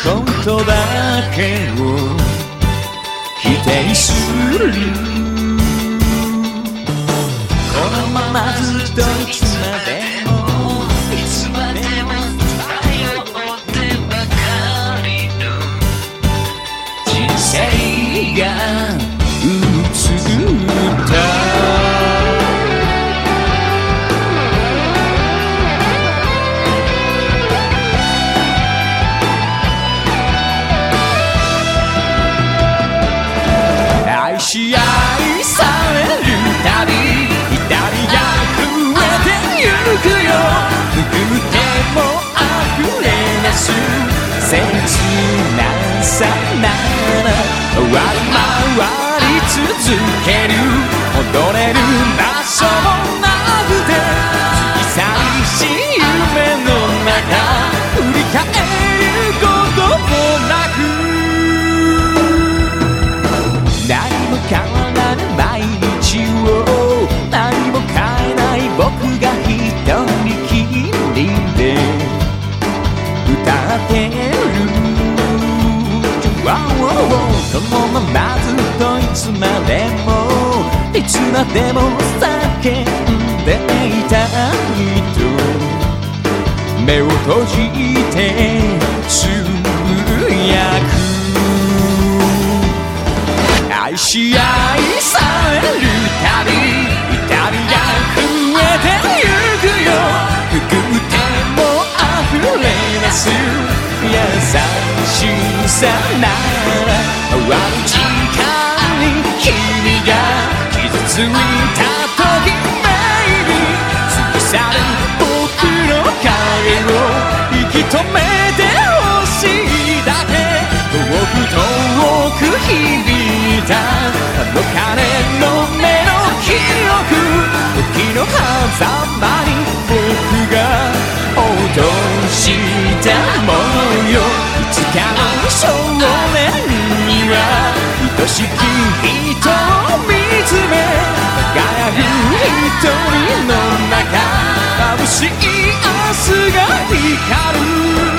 ことだけを否定する。このままずっといつまで試合されるたび痛みが増えてゆくよぬくむても溢れ出す切なさなら割り回り続ける踊れる場所もないこのままずっといつまでもいつまでも叫んでいたいと目を閉じてつぶやく。愛し愛される傷ついた。時 Baby 過ぎ去る僕の影を息止めてほしいだけ遠く遠く響いた。あの彼の目の記憶時の狭間に僕が落とした。ものよいつかの少年には愛しき人つめ輝く瞳の中眩しい明日が光る。